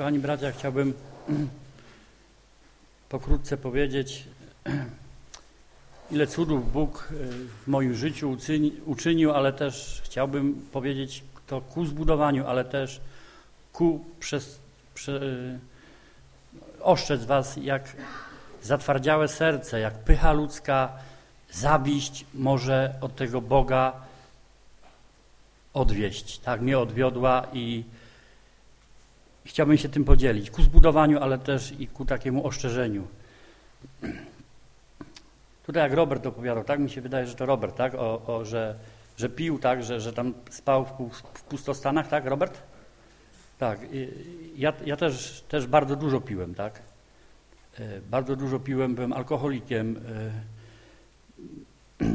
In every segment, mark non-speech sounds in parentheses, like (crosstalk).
Kochani bracia, chciałbym (clears throat) pokrótce powiedzieć, (clears throat) ile cudów Bóg e, w moim życiu uczynił, ale też chciałbym powiedzieć to ku zbudowaniu, ale też ku przez, prze, oszczędz was, jak zatwardziałe serce, jak pycha ludzka, zawiść może od tego Boga odwieść. Tak mnie odwiodła i chciałbym się tym podzielić, ku zbudowaniu, ale też i ku takiemu oszczerzeniu. Tutaj jak Robert opowiadał, tak mi się wydaje, że to Robert, tak, o, o że, że pił, tak, że, że tam spał w, pustostanach, tak, Robert? Tak, ja, ja też, też bardzo dużo piłem, tak. E, bardzo dużo piłem, byłem alkoholikiem. E,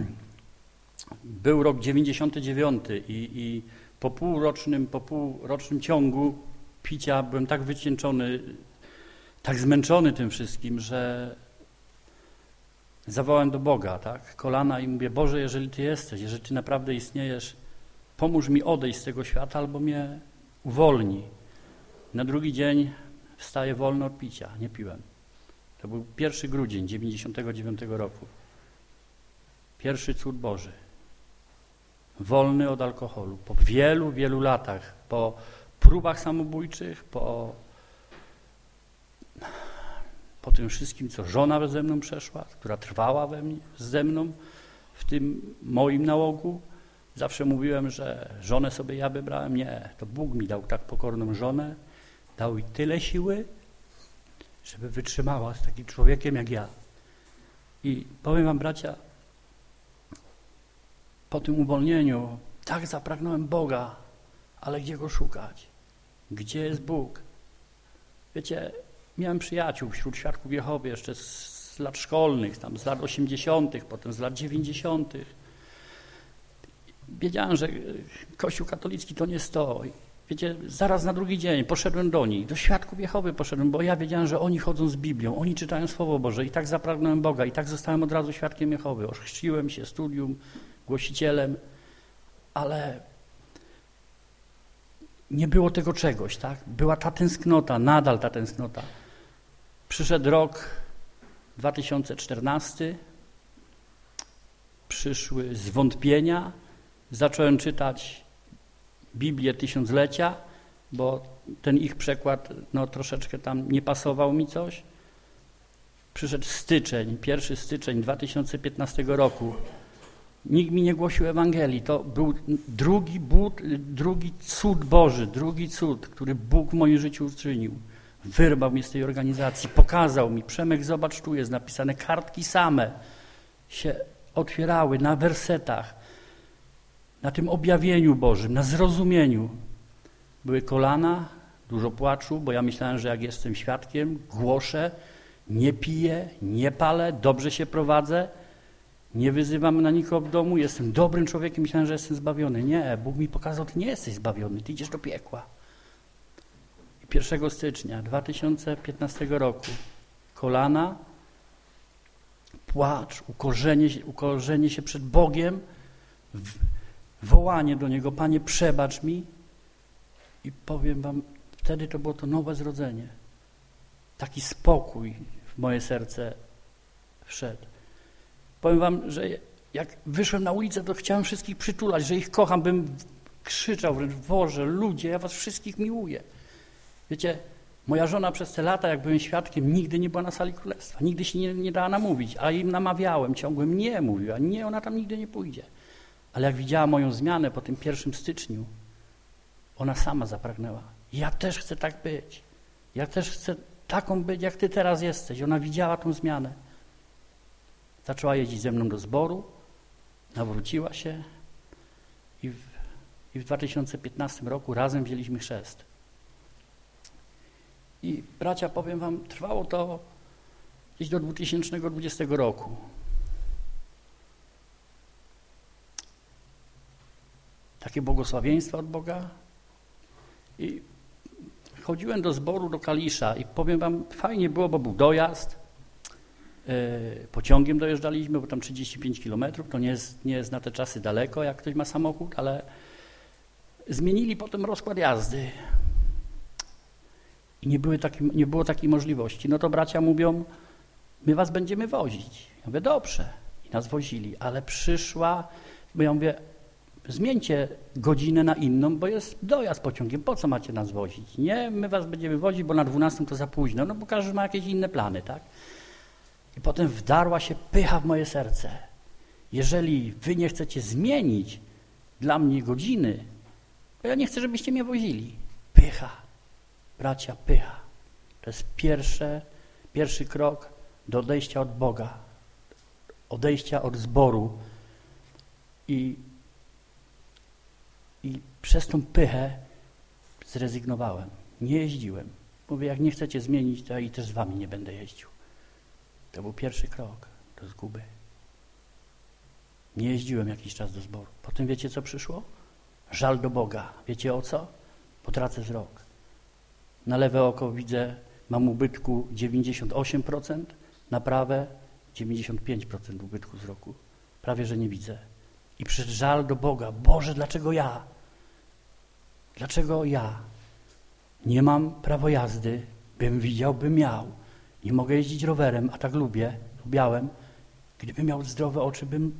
był rok 99 i, i po półrocznym, po półrocznym ciągu picia byłem tak wycieńczony, tak zmęczony tym wszystkim, że zawołałem do Boga, tak, kolana i mówię, Boże, jeżeli Ty jesteś, jeżeli Ty naprawdę istniejesz, pomóż mi odejść z tego świata albo mnie uwolni. Na drugi dzień wstaję wolno od picia, nie piłem. To był 1 grudzień 99 roku. Pierwszy cud Boży. Wolny od alkoholu. Po wielu, wielu latach, po próbach samobójczych, po, po tym wszystkim, co żona ze mną przeszła, która trwała we mnie, ze mną w tym moim nałogu. Zawsze mówiłem, że żonę sobie ja wybrałem. Nie, to Bóg mi dał tak pokorną żonę, dał jej tyle siły, żeby wytrzymała z takim człowiekiem jak ja. I powiem wam, bracia, po tym uwolnieniu tak zapragnąłem Boga, ale gdzie Go szukać? Gdzie jest Bóg? Wiecie, miałem przyjaciół wśród świadków Jehowy jeszcze z lat szkolnych, tam z lat 80., potem z lat 90. Wiedziałem, że Kościół katolicki to nie stoi. Wiecie, zaraz na drugi dzień poszedłem do nich, do świadków Jehowy poszedłem, bo ja wiedziałem, że oni chodzą z Biblią, oni czytają Słowo Boże i tak zapragnąłem Boga i tak zostałem od razu świadkiem Jehowy. Ochrzciłem się, studium, głosicielem, ale nie było tego czegoś, tak? Była ta tęsknota, nadal ta tęsknota. Przyszedł rok 2014, przyszły zwątpienia, zacząłem czytać Biblię Tysiąclecia, bo ten ich przekład no, troszeczkę tam nie pasował mi coś. Przyszedł styczeń, 1 styczeń 2015 roku. Nikt mi nie głosił Ewangelii. To był drugi, but, drugi cud Boży, drugi cud, który Bóg w moim życiu uczynił. Wyrwał mnie z tej organizacji, pokazał mi, Przemek, zobacz, tu jest napisane, kartki same się otwierały na wersetach na tym objawieniu Bożym, na zrozumieniu. Były kolana, dużo płaczu, bo ja myślałem, że jak jestem świadkiem, głoszę, nie piję, nie palę, dobrze się prowadzę, nie wyzywam na nikogo w domu, jestem dobrym człowiekiem, myślałem, że jestem zbawiony. Nie, Bóg mi pokazał, ty nie jesteś zbawiony, ty idziesz do piekła. 1 stycznia 2015 roku kolana, płacz, ukorzenie, ukorzenie się przed Bogiem, wołanie do Niego, Panie przebacz mi i powiem Wam, wtedy to było to nowe zrodzenie. Taki spokój w moje serce wszedł. Powiem Wam, że jak wyszłem na ulicę, to chciałem wszystkich przytulać, że ich kocham, bym krzyczał wręcz, Boże, ludzie, ja Was wszystkich miłuję. Wiecie, moja żona przez te lata, jak byłem świadkiem, nigdy nie była na sali królestwa, nigdy się nie, nie dała namówić, a im namawiałem, ciągłem nie mówiła, nie, ona tam nigdy nie pójdzie. Ale jak widziała moją zmianę po tym pierwszym styczniu, ona sama zapragnęła. Ja też chcę tak być. Ja też chcę taką być, jak ty teraz jesteś. Ona widziała tą zmianę. Zaczęła jeździć ze mną do zboru, nawróciła się i w, i w 2015 roku razem wzięliśmy chrzest. I bracia, powiem wam, trwało to gdzieś do 2020 roku. takie błogosławieństwa od Boga. I chodziłem do zboru, do Kalisza i powiem wam, fajnie było, bo był dojazd, pociągiem dojeżdżaliśmy, bo tam 35 kilometrów, to nie jest, nie jest na te czasy daleko, jak ktoś ma samochód, ale zmienili potem rozkład jazdy. I nie, były taki, nie było takiej możliwości. No to bracia mówią, my was będziemy wozić. Ja mówię, dobrze. I nas wozili, ale przyszła, bo ja mówię, zmieńcie godzinę na inną, bo jest dojazd pociągiem, po co macie nas wozić? Nie, my was będziemy wozić, bo na 12 to za późno, no bo każdy ma jakieś inne plany, tak? I potem wdarła się pycha w moje serce. Jeżeli wy nie chcecie zmienić dla mnie godziny, to ja nie chcę, żebyście mnie wozili. Pycha, bracia, pycha. To jest pierwsze, pierwszy krok do odejścia od Boga, odejścia od zboru. I, I przez tą pychę zrezygnowałem. Nie jeździłem. Mówię, jak nie chcecie zmienić, to ja i też z wami nie będę jeździł. To był pierwszy krok do zguby. Nie jeździłem jakiś czas do zboru. Potem wiecie, co przyszło? Żal do Boga. Wiecie o co? Potracę wzrok. Na lewe oko widzę, mam ubytku 98%, na prawe 95% ubytku wzroku. Prawie, że nie widzę. I przyszedł żal do Boga. Boże, dlaczego ja? Dlaczego ja? Nie mam prawo jazdy, bym widział, bym miał. Nie mogę jeździć rowerem, a tak lubię, lubiałem. Gdybym miał zdrowe oczy, bym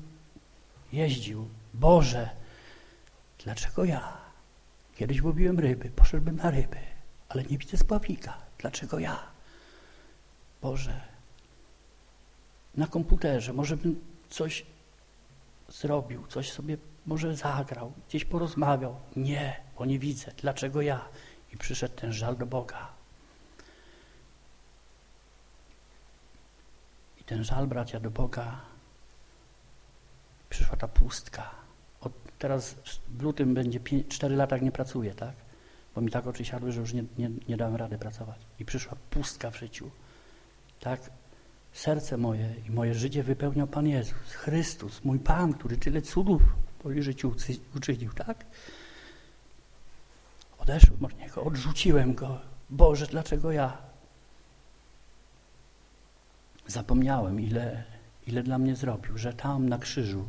jeździł. Boże, dlaczego ja? Kiedyś łowiłem ryby, poszedłbym na ryby, ale nie widzę spławika. Dlaczego ja? Boże, na komputerze może bym coś zrobił, coś sobie może zagrał, gdzieś porozmawiał. Nie, bo nie widzę. Dlaczego ja? I przyszedł ten żal do Boga. Ten żal, bracia, do Boga, przyszła ta pustka. Od teraz w lutym będzie 5, 4 lata, jak nie pracuję, tak? Bo mi tak oczy siadły, że już nie, nie, nie dałem rady pracować. I przyszła pustka w życiu. Tak? Serce moje i moje życie wypełniał Pan Jezus, Chrystus, mój Pan, który tyle cudów w moim życiu uczynił, tak? Odeszłem od Niego, odrzuciłem Go. Boże, dlaczego ja? Zapomniałem, ile, ile dla mnie zrobił, że tam na krzyżu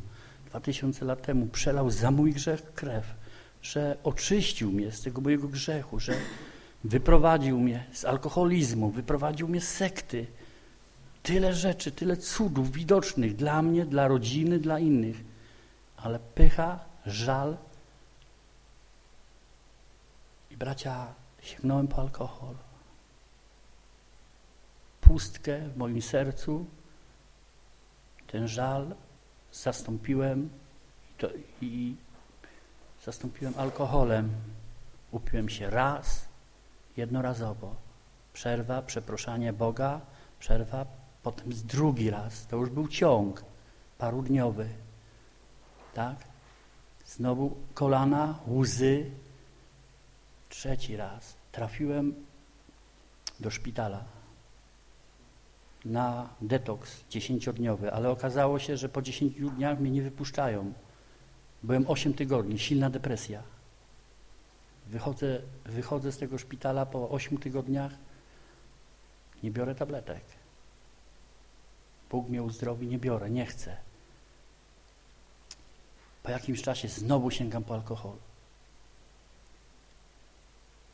dwa tysiące lat temu przelał za mój grzech krew, że oczyścił mnie z tego mojego grzechu, że wyprowadził mnie z alkoholizmu, wyprowadził mnie z sekty. Tyle rzeczy, tyle cudów widocznych dla mnie, dla rodziny, dla innych. Ale pycha, żal i bracia, sięgnąłem po alkohol. Pustkę w moim sercu, ten żal zastąpiłem i, to, i zastąpiłem alkoholem. Upiłem się raz, jednorazowo. Przerwa, przeproszenie Boga, przerwa, potem drugi raz. To już był ciąg parudniowy. Tak? Znowu kolana, łzy. Trzeci raz. Trafiłem do szpitala na detoks dziesięciodniowy, ale okazało się, że po dziesięciu dniach mnie nie wypuszczają. Byłem osiem tygodni, silna depresja. Wychodzę, wychodzę z tego szpitala po ośmiu tygodniach, nie biorę tabletek. Bóg mnie uzdrowi, nie biorę, nie chcę. Po jakimś czasie znowu sięgam po alkohol.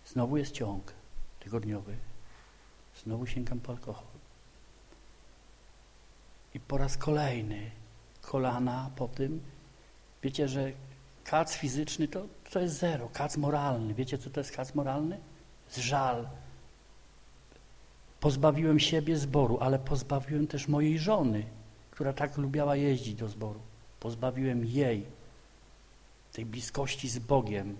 Znowu jest ciąg tygodniowy. Znowu sięgam po alkohol. I po raz kolejny kolana po tym. Wiecie, że kac fizyczny to, to jest zero, kac moralny. Wiecie, co to jest kac moralny? Żal. Pozbawiłem siebie zboru, ale pozbawiłem też mojej żony, która tak lubiała jeździć do zboru. Pozbawiłem jej tej bliskości z Bogiem.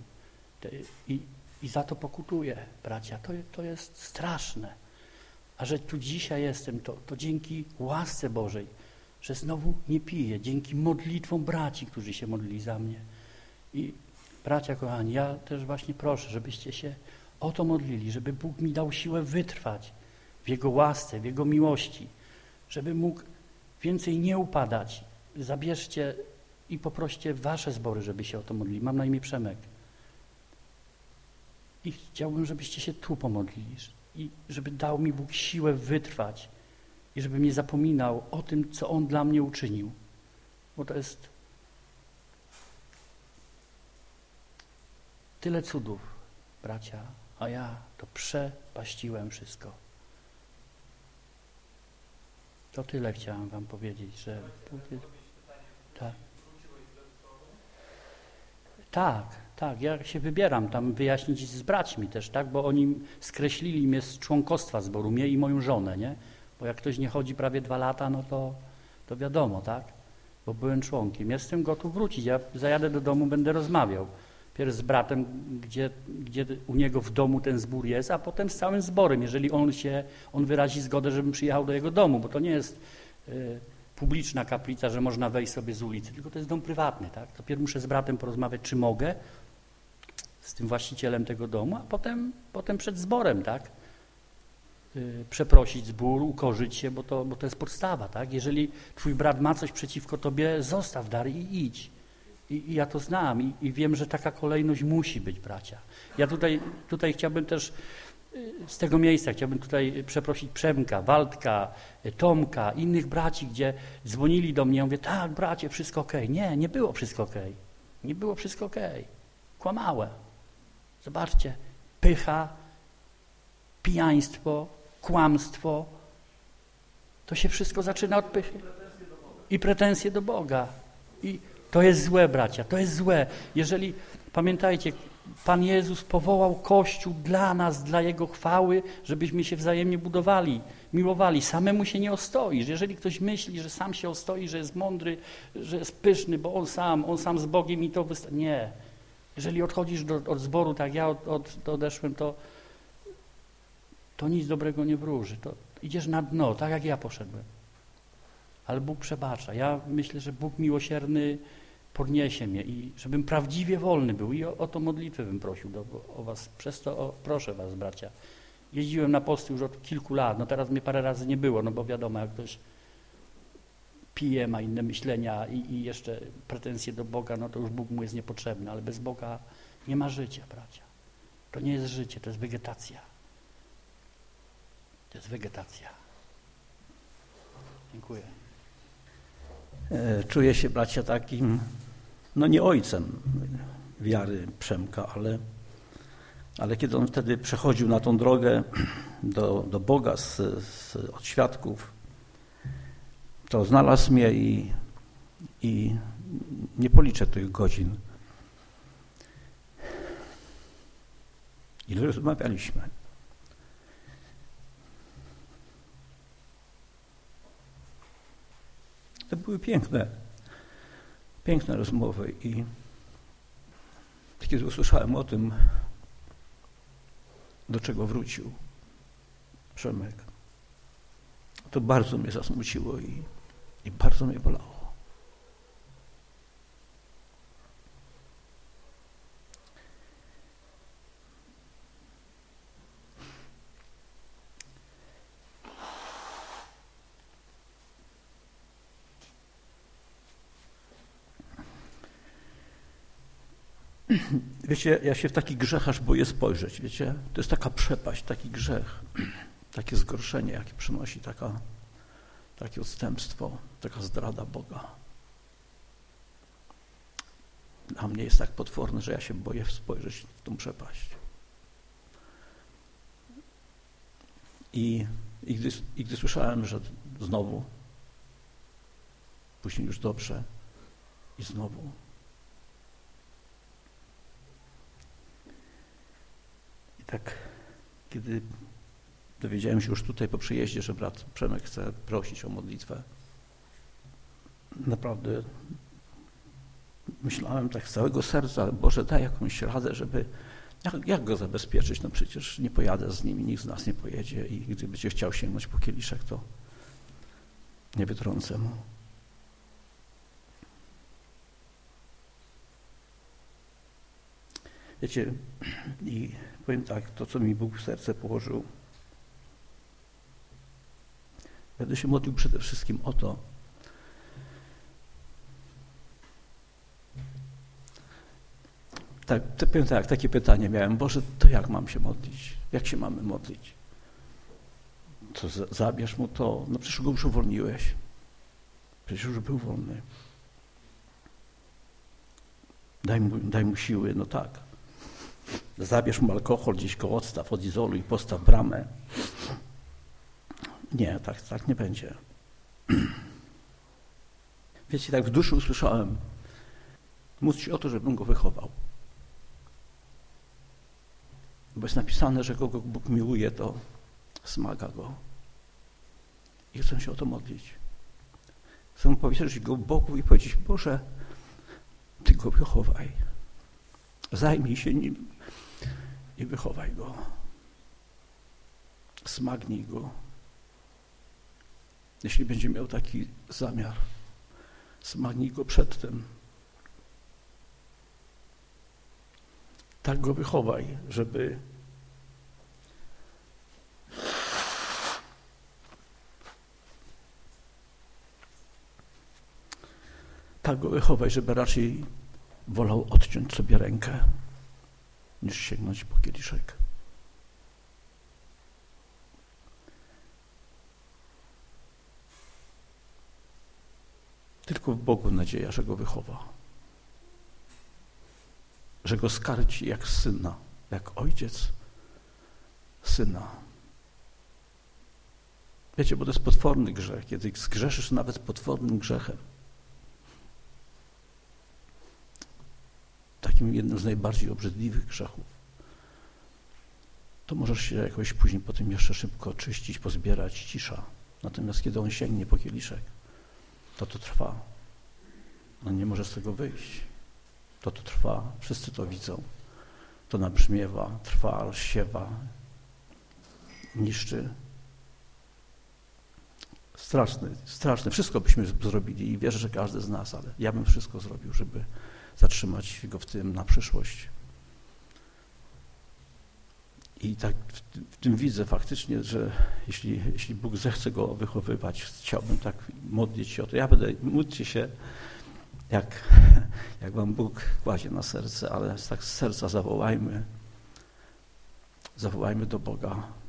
I, i za to pokutuję, bracia. To, to jest straszne. A że tu dzisiaj jestem, to, to dzięki łasce Bożej, że znowu nie piję, dzięki modlitwom braci, którzy się modlili za mnie. I bracia kochani, ja też właśnie proszę, żebyście się o to modlili, żeby Bóg mi dał siłę wytrwać w Jego łasce, w Jego miłości, żeby mógł więcej nie upadać. Zabierzcie i poproście wasze zbory, żeby się o to modlili. Mam na imię Przemek. I chciałbym, żebyście się tu pomodlili i żeby dał mi Bóg siłę wytrwać i żebym nie zapominał o tym, co On dla mnie uczynił. Bo to jest tyle cudów, bracia, a ja to prze paściłem wszystko. To tyle chciałem wam powiedzieć, że... Tak. Tak, tak, ja się wybieram tam wyjaśnić z braćmi też, tak, bo oni skreślili mnie z członkostwa zboru, mnie i moją żonę, nie? Bo jak ktoś nie chodzi prawie dwa lata, no to, to wiadomo, tak? Bo byłem członkiem. Jestem gotów wrócić, ja zajadę do domu, będę rozmawiał. Pierw z bratem, gdzie, gdzie u niego w domu ten zbór jest, a potem z całym zborem, jeżeli on się, on wyrazi zgodę, żebym przyjechał do jego domu, bo to nie jest y, publiczna kaplica, że można wejść sobie z ulicy, tylko to jest dom prywatny, tak? To pierw muszę z bratem porozmawiać, czy mogę, z tym właścicielem tego domu, a potem, potem przed zborem, tak? Y, przeprosić zbór, ukorzyć się, bo to, bo to jest podstawa, tak? Jeżeli twój brat ma coś przeciwko tobie, zostaw dar i idź. I, I, ja to znam i, i, wiem, że taka kolejność musi być, bracia. Ja tutaj, tutaj chciałbym też y, z tego miejsca, chciałbym tutaj przeprosić Przemka, Waldka, y, Tomka, innych braci, gdzie dzwonili do mnie, ja mówię, tak bracie, wszystko ok. Nie, nie było wszystko ok. Nie było wszystko ok. Kłamałem. Zobaczcie, pycha, pijaństwo, kłamstwo, to się wszystko zaczyna od pychy. I pretensje do Boga. I to jest złe, bracia, to jest złe. Jeżeli, pamiętajcie, Pan Jezus powołał Kościół dla nas, dla Jego chwały, żebyśmy się wzajemnie budowali, miłowali. Samemu się nie ostoisz. Jeżeli ktoś myśli, że sam się ostoi, że jest mądry, że jest pyszny, bo on sam, on sam z Bogiem i to wystarczy. Nie. Jeżeli odchodzisz do, od zboru, tak ja od, od, odeszłem, to, to nic dobrego nie wróży. To idziesz na dno, tak jak ja poszedłem. Ale Bóg przebacza. Ja myślę, że Bóg miłosierny podniesie mnie i żebym prawdziwie wolny był. I o, o to modlitwę bym prosił do, o was. Przez to o, proszę was, bracia. Jeździłem na posty już od kilku lat. No teraz mnie parę razy nie było, no bo wiadomo, jak ktoś pije, ma inne myślenia i, i jeszcze pretensje do Boga, no to już Bóg mu jest niepotrzebny. Ale bez Boga nie ma życia, bracia. To nie jest życie, to jest wegetacja. To jest wegetacja. Dziękuję. E, czuję się, bracia, takim, no nie ojcem wiary Przemka, ale, ale kiedy on wtedy przechodził na tą drogę do, do Boga z, z, od świadków, to znalazł mnie i, i nie policzę tych godzin. Ile rozmawialiśmy. To były piękne, piękne rozmowy i kiedy usłyszałem o tym, do czego wrócił Przemek, to bardzo mnie zasmuciło i, i bardzo mnie bolało. Wiecie, ja się w taki grzech aż boję spojrzeć, wiecie? To jest taka przepaść, taki grzech, takie zgorszenie, jakie przynosi taka, takie odstępstwo, taka zdrada Boga. Dla mnie jest tak potworne, że ja się boję spojrzeć w tą przepaść. I, i, gdy, i gdy słyszałem, że znowu, później już dobrze i znowu, tak, kiedy dowiedziałem się już tutaj po przyjeździe, że brat Przemek chce prosić o modlitwę, naprawdę myślałem tak z całego serca, Boże daj jakąś radę, żeby, jak, jak go zabezpieczyć? No przecież nie pojadę z nimi, nikt z nas nie pojedzie i gdyby cię chciał sięgnąć po kieliszek, to nie wytrącę mu. Wiecie, i powiem tak, to co mi Bóg w serce położył, będę się modlił przede wszystkim o to, tak, powiem tak, takie pytanie miałem, Boże, to jak mam się modlić? Jak się mamy modlić? To zabierz mu to, no przecież go już uwolniłeś. Przecież już był wolny. Daj mu, daj mu siły, no tak. zabierz mu alkohol gdzieś go odstaw, odizoluj, postaw bramę. Nie, tak, tak nie będzie. (clears throat) Wiecie, tak w duszy usłyszałem, módl się o to, żebym go wychował. Bo jest napisane, że kogo Bóg miłuje, to smaga go. I chcę się o to modlić. Chcę powierzyć go Bogu i powiedzieć, Boże, Ty go wychowaj. Zajmij się nim i wychowaj go. Smagnij go. Jeśli będzie miał taki zamiar, smagnij go przedtem. Tak go wychowaj, żeby tak go wychowaj, żeby raczej wolał odciąć sobie rękę, niż sięgnąć po kieliszek. Tylko w Bogu nadzieja, że go wychowa. Że go skarci jak syna, jak ojciec syna. Wiecie, bo to jest potworny grzech, kiedy zgrzeszysz nawet potwornym grzechem. Takim jednym z najbardziej obrzydliwych grzechów. To możesz się jakoś później po tym jeszcze szybko oczyścić, pozbierać, cisza. Natomiast kiedy on sięgnie po kieliszek, to to trwa. On nie może z tego wyjść. To to trwa. Wszyscy to widzą. To nabrzmiewa, trwa, rozsiewa, niszczy. Straszne, straszne. Wszystko byśmy zrobili i wierzę, że każdy z nas, ale ja bym wszystko zrobił, żeby zatrzymać go w tym na przyszłość. I tak w, w, tym widzę faktycznie, że jeśli, jeśli Bóg zechce go wychowywać, chciałbym tak modlić się o to. Ja będę, módlcie się, jak, (laughs) jak wam Bóg kładzie na serce, ale tak z serca zawołajmy, zawołajmy do Boga